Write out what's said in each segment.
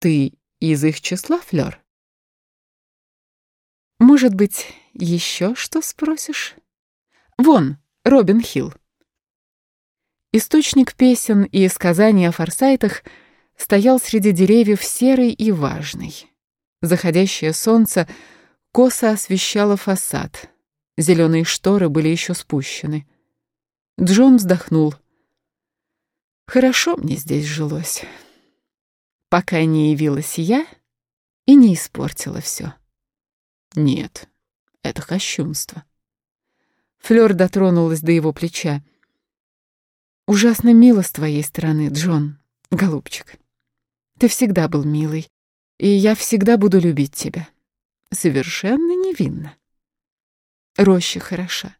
Ты из их числа, Флёр? Может быть, еще что спросишь? Вон, Робин Хилл. Источник песен и сказаний о форсайтах стоял среди деревьев серый и важный. Заходящее солнце косо освещало фасад. Зеленые шторы были еще спущены. Джон вздохнул. «Хорошо мне здесь жилось, пока не явилась я и не испортила все. Нет, это кощунство». Флёр дотронулась до его плеча. «Ужасно мило с твоей стороны, Джон, голубчик. Ты всегда был милый, и я всегда буду любить тебя. Совершенно невинно. Роща хороша.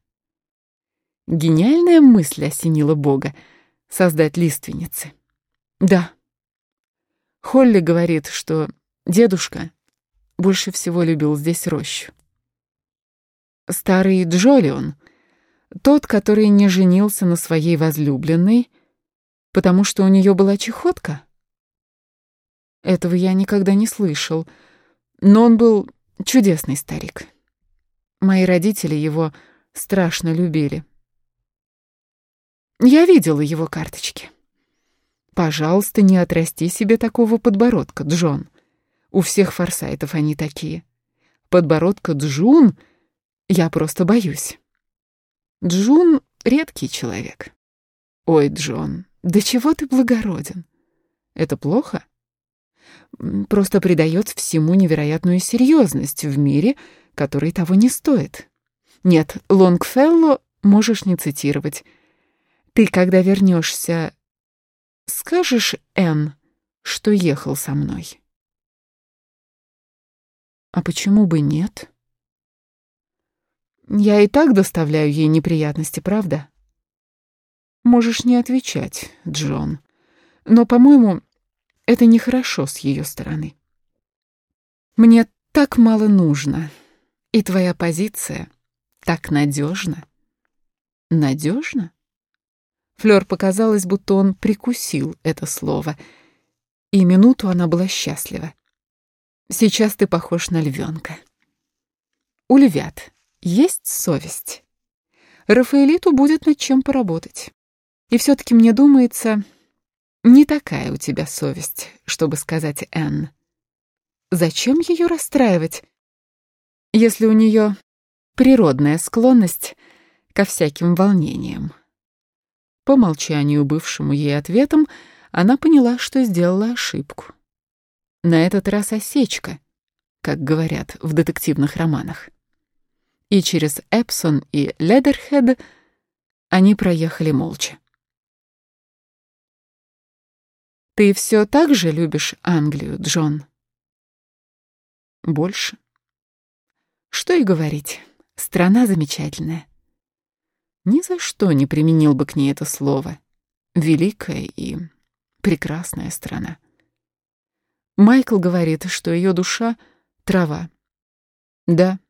Гениальная мысль осенила Бога — создать лиственницы. Да. Холли говорит, что дедушка больше всего любил здесь рощу. Старый Джолион, тот, который не женился на своей возлюбленной, потому что у нее была чехотка? Этого я никогда не слышал, но он был чудесный старик. Мои родители его страшно любили. Я видела его карточки. Пожалуйста, не отрасти себе такого подбородка, Джон. У всех форсайтов они такие. Подбородка Джун я просто боюсь. Джун — редкий человек. Ой, Джон, да чего ты благороден? Это плохо? Просто придает всему невероятную серьезность в мире, который того не стоит. Нет, Лонгфелло можешь не цитировать. Ты, когда вернешься, скажешь Энн, что ехал со мной? А почему бы нет? Я и так доставляю ей неприятности, правда? Можешь не отвечать, Джон. Но, по-моему, это нехорошо с ее стороны. Мне так мало нужно, и твоя позиция так надежна. Надежно? Флёр показалось, будто он прикусил это слово, и минуту она была счастлива. Сейчас ты похож на львенка. У львят есть совесть. Рафаэлиту будет над чем поработать. И все-таки мне думается, не такая у тебя совесть, чтобы сказать Энн. Зачем ее расстраивать, если у нее природная склонность ко всяким волнениям? По молчанию, бывшему ей ответом, она поняла, что сделала ошибку. На этот раз осечка, как говорят в детективных романах. И через Эпсон и Ледерхед они проехали молча. Ты все так же любишь Англию, Джон? Больше. Что и говорить, страна замечательная. Ни за что не применил бы к ней это слово. Великая и прекрасная страна. Майкл говорит, что ее душа — трава. Да.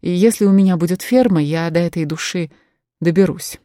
И если у меня будет ферма, я до этой души доберусь.